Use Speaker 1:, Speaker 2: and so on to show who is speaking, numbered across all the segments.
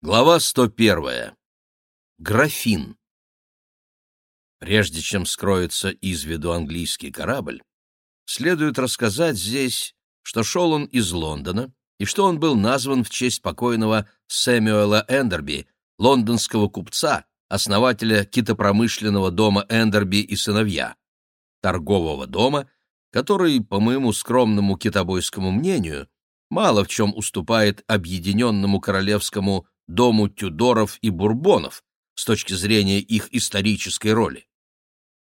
Speaker 1: Глава 101. Графин. Прежде чем скроется из виду английский корабль, следует рассказать здесь, что шел он из Лондона и что он был назван в честь покойного Сэмюэла Эндерби, лондонского купца, основателя китопромышленного дома Эндерби и сыновья, торгового дома, который, по моему скромному китобойскому мнению, мало в чем уступает объединенному королевскому дому Тюдоров и Бурбонов с точки зрения их исторической роли.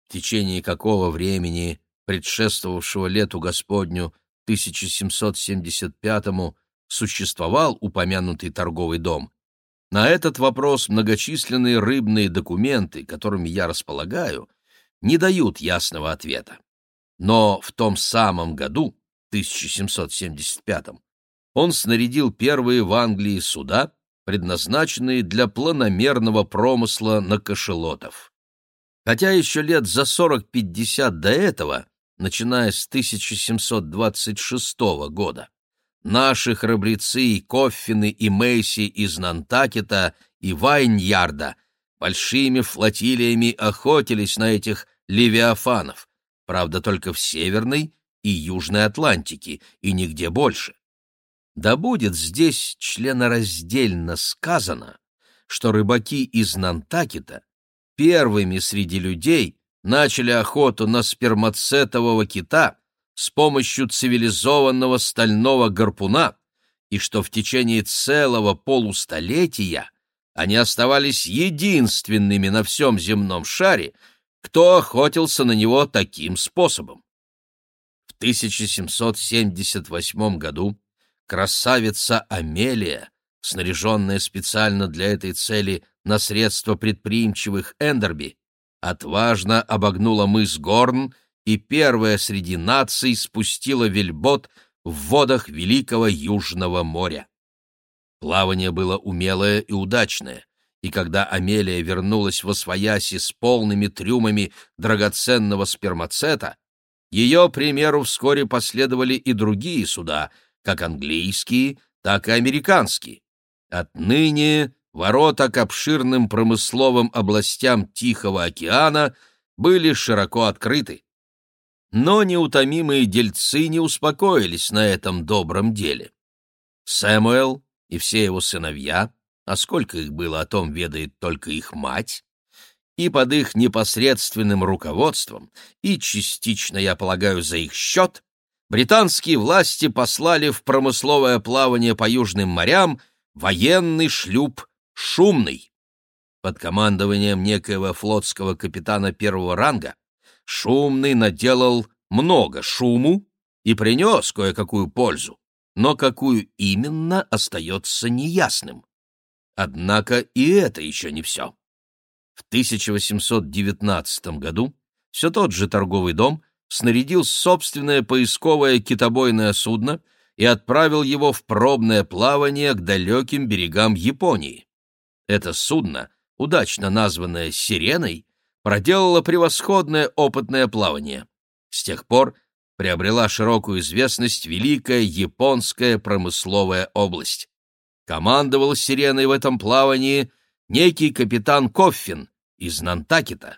Speaker 1: В течение какого времени, предшествовавшего лету Господню 1775-му, существовал упомянутый торговый дом, на этот вопрос многочисленные рыбные документы, которыми я располагаю, не дают ясного ответа. Но в том самом году, 1775 он снарядил первые в Англии суда, предназначенные для планомерного промысла на кошелотов. Хотя еще лет за 40-50 до этого, начиная с 1726 года, наши храбрецы Коффины и Мейси из Нантакета и Вайньярда большими флотилиями охотились на этих левиафанов, правда, только в Северной и Южной Атлантике, и нигде больше. Да будет здесь членораздельно сказано, что рыбаки из Нантакета первыми среди людей начали охоту на спермацетового кита с помощью цивилизованного стального гарпуна, и что в течение целого полустолетия они оставались единственными на всем земном шаре, кто охотился на него таким способом. В 1778 году красавица Амелия, снаряженная специально для этой цели на средства предприимчивых Эндерби, отважно обогнула мыс Горн и первая среди наций спустила вельбот в водах Великого Южного моря. Плавание было умелое и удачное, и когда Амелия вернулась во свояси с полными трюмами драгоценного спермацета, ее примеру вскоре последовали и другие суда — как английские, так и американские. Отныне ворота к обширным промысловым областям Тихого океана были широко открыты. Но неутомимые дельцы не успокоились на этом добром деле. Сэмуэл и все его сыновья, а сколько их было, о том ведает только их мать, и под их непосредственным руководством, и частично, я полагаю, за их счет, британские власти послали в промысловое плавание по южным морям военный шлюп «Шумный». Под командованием некоего флотского капитана первого ранга «Шумный» наделал много шуму и принес кое-какую пользу, но какую именно остается неясным. Однако и это еще не все. В 1819 году все тот же торговый дом снарядил собственное поисковое китобойное судно и отправил его в пробное плавание к далеким берегам Японии. Это судно, удачно названное «Сиреной», проделало превосходное опытное плавание. С тех пор приобрела широкую известность Великая Японская промысловая область. Командовал «Сиреной» в этом плавании некий капитан Коффин из Нантакета.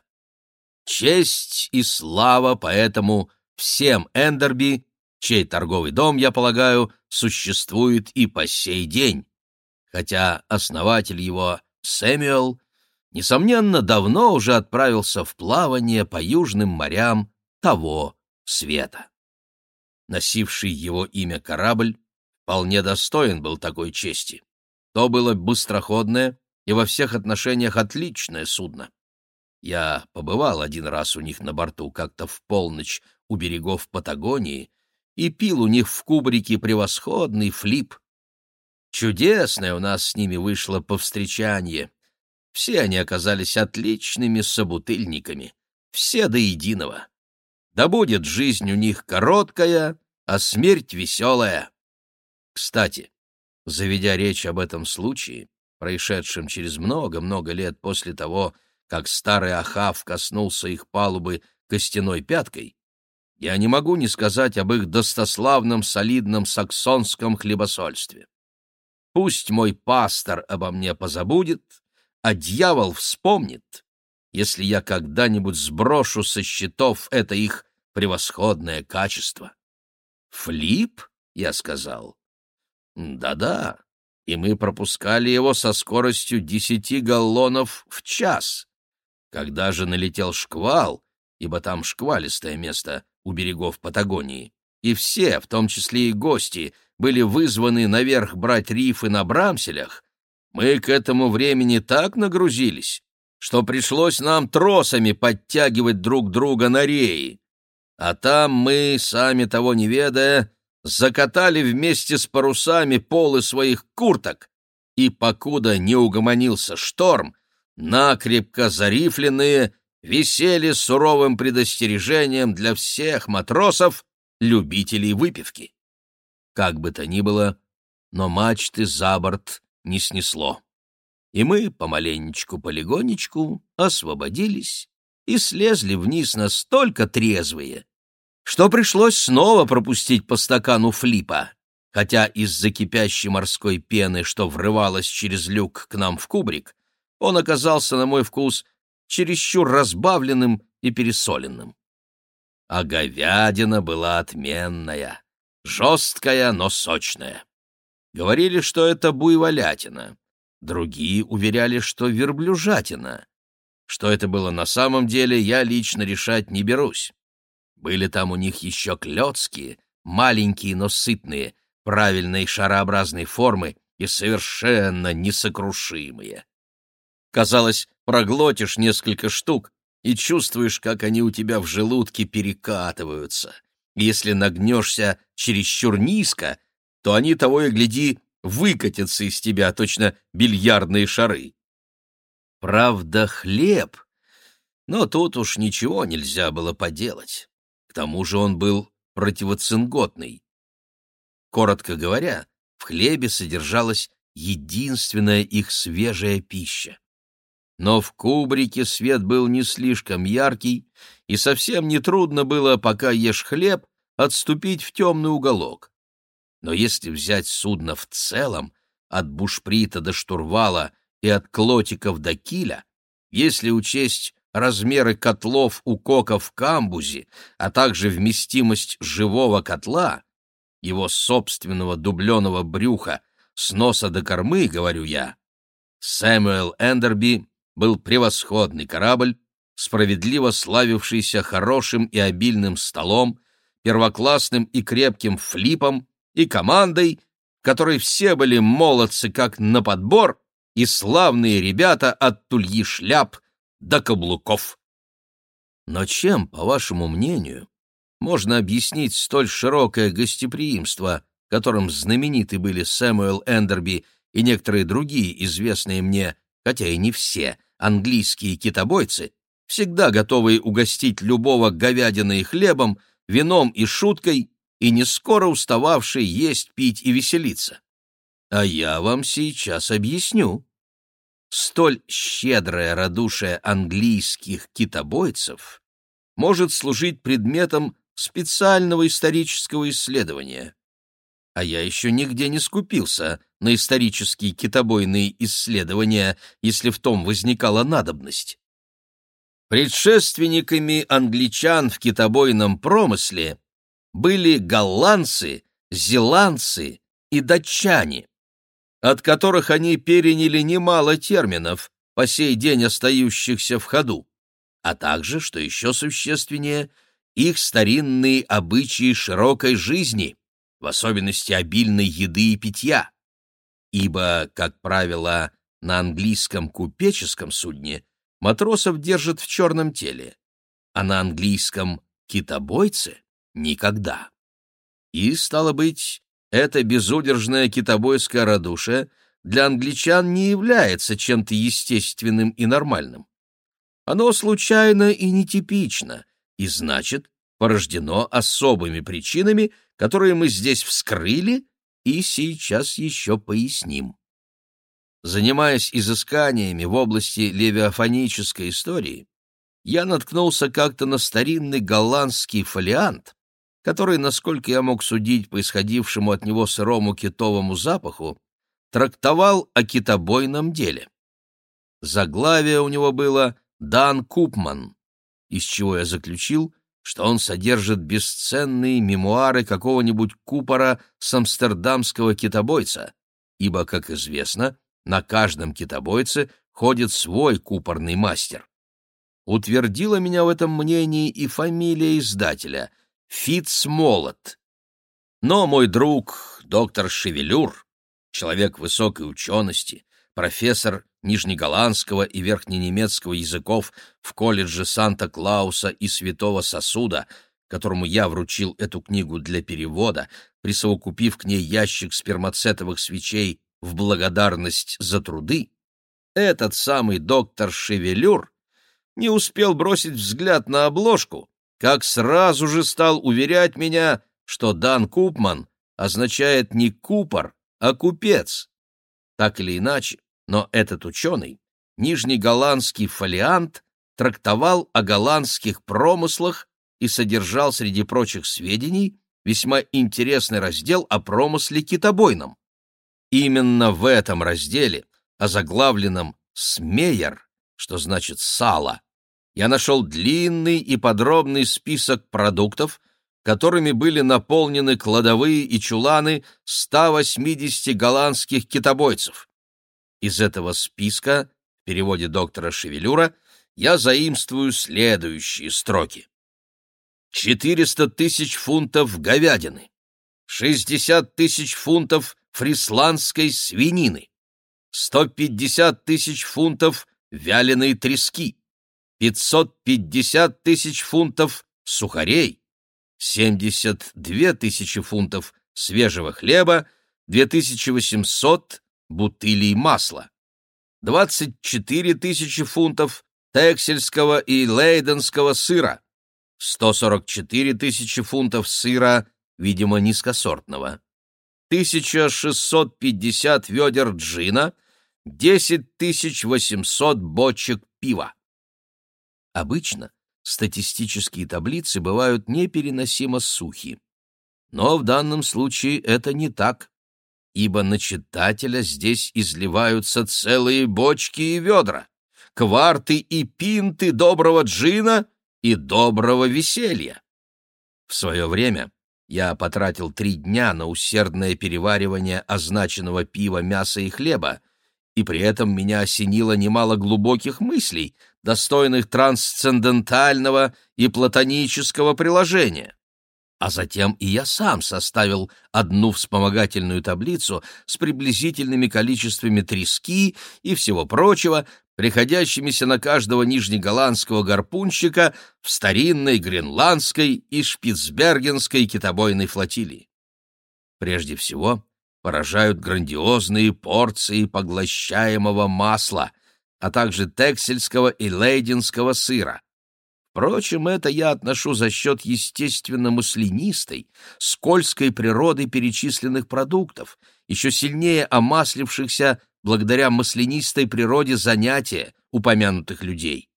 Speaker 1: Честь и слава поэтому всем Эндерби, чей торговый дом, я полагаю, существует и по сей день, хотя основатель его, Сэмюэл, несомненно, давно уже отправился в плавание по южным морям того света. Носивший его имя корабль вполне достоин был такой чести. То было быстроходное и во всех отношениях отличное судно. Я побывал один раз у них на борту как-то в полночь у берегов Патагонии и пил у них в кубрике превосходный флип. Чудесное у нас с ними вышло повстречанье. Все они оказались отличными собутыльниками, все до единого. Да будет жизнь у них короткая, а смерть веселая. Кстати, заведя речь об этом случае, происшедшем через много-много лет после того, как старый Ахав коснулся их палубы костяной пяткой, я не могу не сказать об их достославном солидном саксонском хлебосольстве. Пусть мой пастор обо мне позабудет, а дьявол вспомнит, если я когда-нибудь сброшу со счетов это их превосходное качество. «Флип?» — я сказал. «Да-да, и мы пропускали его со скоростью десяти галлонов в час. Когда же налетел шквал, ибо там шквалистое место у берегов Патагонии, и все, в том числе и гости, были вызваны наверх брать рифы на брамселях, мы к этому времени так нагрузились, что пришлось нам тросами подтягивать друг друга на реи. А там мы, сами того не ведая, закатали вместе с парусами полы своих курток, и, покуда не угомонился шторм, накрепко зарифленные висели суровым предостережением для всех матросов, любителей выпивки. Как бы то ни было, но мачты за борт не снесло. И мы помаленечку-полегонечку освободились и слезли вниз настолько трезвые, что пришлось снова пропустить по стакану флипа, хотя из-за кипящей морской пены, что врывалась через люк к нам в кубрик, он оказался, на мой вкус, чересчур разбавленным и пересоленным. А говядина была отменная, жесткая, но сочная. Говорили, что это буйволятина, другие уверяли, что верблюжатина. Что это было на самом деле, я лично решать не берусь. Были там у них еще клетские, маленькие, но сытные, правильной шарообразной формы и совершенно несокрушимые. Казалось, проглотишь несколько штук и чувствуешь, как они у тебя в желудке перекатываются. Если нагнешься чересчур низко, то они того и гляди выкатятся из тебя точно бильярдные шары. Правда, хлеб, но тут уж ничего нельзя было поделать. К тому же он был противоцинготный. Коротко говоря, в хлебе содержалась единственная их свежая пища. Но в кубрике свет был не слишком яркий, и совсем нетрудно было, пока ешь хлеб, отступить в темный уголок. Но если взять судно в целом, от бушприта до штурвала и от клотиков до киля, если учесть размеры котлов у кока в камбузе, а также вместимость живого котла, его собственного дубленого брюха, с носа до кормы, говорю я, Сэмюэл Эндерби был превосходный корабль, справедливо славившийся хорошим и обильным столом, первоклассным и крепким флипом и командой, которой все были молодцы как на подбор и славные ребята от тульи шляп до каблуков. Но чем, по вашему мнению, можно объяснить столь широкое гостеприимство, которым знамениты были Сэмюэл Эндерби и некоторые другие известные мне, хотя и не все, английские китобойцы, всегда готовые угостить любого говядиной хлебом, вином и шуткой, и не скоро устававшие есть, пить и веселиться. А я вам сейчас объясню. Столь щедрое радушие английских китобойцев может служить предметом специального исторического исследования. А я еще нигде не скупился на исторические китобойные исследования, если в том возникала надобность. Предшественниками англичан в китобойном промысле были голландцы, зеландцы и датчане от которых они переняли немало терминов, по сей день остающихся в ходу, а также, что еще существеннее, их старинные обычаи широкой жизни, в особенности обильной еды и питья. Ибо, как правило, на английском купеческом судне матросов держат в черном теле, а на английском китобойце — никогда. И, стало быть, это безудержное китобойское радушие для англичан не является чем-то естественным и нормальным. Оно случайно и нетипично, и, значит, порождено особыми причинами, которые мы здесь вскрыли и сейчас еще поясним. Занимаясь изысканиями в области левиафонической истории, я наткнулся как-то на старинный голландский фолиант, который, насколько я мог судить по исходившему от него сырому китовому запаху, трактовал о китобойном деле. Заглавие у него было «Дан Купман», из чего я заключил, что он содержит бесценные мемуары какого-нибудь купора с амстердамского китобойца, ибо, как известно, на каждом китобойце ходит свой купорный мастер. Утвердила меня в этом мнении и фамилия издателя — Фитц Молот. Но мой друг, доктор Шевелюр, человек высокой учености, профессор нижнеголландского и верхненемецкого языков в колледже Санта-Клауса и Святого Сосуда, которому я вручил эту книгу для перевода, присовокупив к ней ящик спермацетовых свечей в благодарность за труды, этот самый доктор Шевелюр не успел бросить взгляд на обложку, как сразу же стал уверять меня, что Дан Купман означает не купор, а купец. Так или иначе, но этот ученый, нижнеголландский фолиант, трактовал о голландских промыслах и содержал среди прочих сведений весьма интересный раздел о промысле китобойном. Именно в этом разделе, озаглавленном «Смеер», что значит «сало», я нашел длинный и подробный список продуктов, которыми были наполнены кладовые и чуланы 180 голландских китобойцев. Из этого списка, в переводе доктора Шевелюра, я заимствую следующие строки. 400 тысяч фунтов говядины, 60 тысяч фунтов фрисландской свинины, 150 тысяч фунтов вяленой трески, 550 тысяч фунтов сухарей, 72 тысячи фунтов свежего хлеба, 2800 бутылей масла, 24 тысячи фунтов тексельского и лейденского сыра, 144 тысячи фунтов сыра, видимо, низкосортного, 1650 ведер джина, 10 800 бочек пива. Обычно статистические таблицы бывают непереносимо сухи. Но в данном случае это не так ибо на читателя здесь изливаются целые бочки и ведра, кварты и пинты доброго джина и доброго веселья. В свое время я потратил три дня на усердное переваривание означенного пива, мяса и хлеба, и при этом меня осенило немало глубоких мыслей, достойных трансцендентального и платонического приложения а затем и я сам составил одну вспомогательную таблицу с приблизительными количествами трески и всего прочего, приходящимися на каждого нижнеголландского гарпунщика в старинной гренландской и шпицбергенской китобойной флотилии. Прежде всего, поражают грандиозные порции поглощаемого масла, а также тексельского и лейдинского сыра. Впрочем, это я отношу за счет естественно маслянистой, скользкой природы перечисленных продуктов, еще сильнее омаслившихся благодаря маслянистой природе занятия упомянутых людей,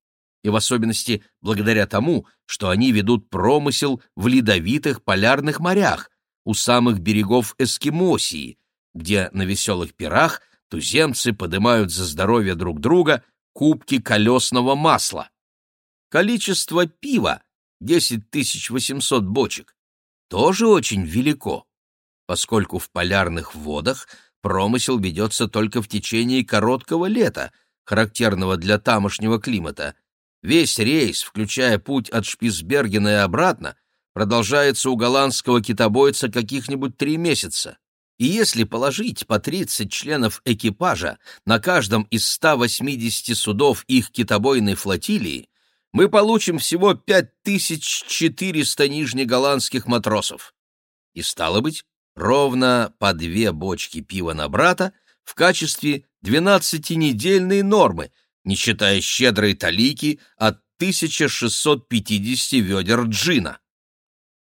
Speaker 1: и в особенности благодаря тому, что они ведут промысел в ледовитых полярных морях, у самых берегов Эскимосии, где на веселых пирах туземцы подымают за здоровье друг друга кубки колесного масла. Количество пива — 10 800 бочек — тоже очень велико, поскольку в полярных водах промысел ведется только в течение короткого лета, характерного для тамошнего климата. Весь рейс, включая путь от Шпицбергена и обратно, продолжается у голландского китобойца каких-нибудь три месяца. И если положить по 30 членов экипажа на каждом из 180 судов их китобойной флотилии, мы получим всего 5400 нижнеголландских матросов. И стало быть, ровно по две бочки пива на брата в качестве 12-недельной нормы, не считая щедрой талики от 1650 ведер джина.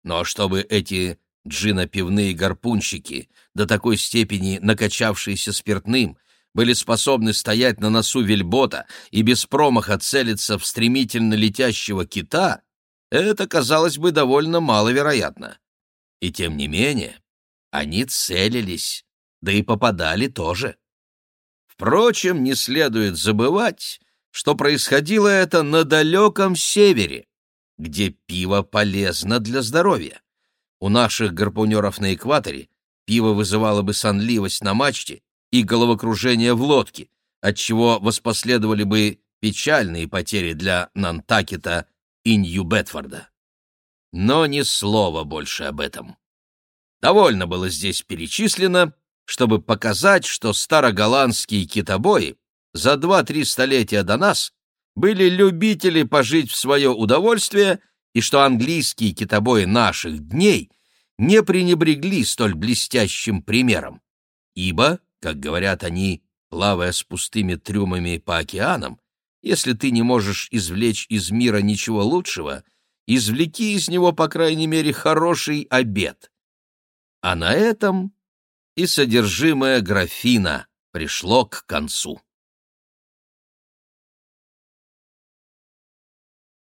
Speaker 1: Но чтобы эти джинопивные гарпунщики, до такой степени накачавшиеся спиртным, были способны стоять на носу вельбота и без промаха целиться в стремительно летящего кита, это казалось бы довольно маловероятно. И тем не менее, они целились, да и попадали тоже. Впрочем, не следует забывать, что происходило это на далеком севере, где пиво полезно для здоровья. У наших гарпунеров на экваторе пиво вызывало бы сонливость на мачте и головокружение в лодке, отчего воспоследовали бы печальные потери для Нантакета и Нью-Бетфорда. Но ни слова больше об этом. Довольно было здесь перечислено, чтобы показать, что староголландские китобои за два-три столетия до нас были любители пожить в свое удовольствие и что английские китобои наших дней не пренебрегли столь блестящим примером, ибо, как говорят они, плавая с пустыми трюмами по океанам, если ты не можешь извлечь из мира ничего лучшего, извлеки из него, по крайней мере, хороший обед. А на этом и содержимое графина пришло к концу.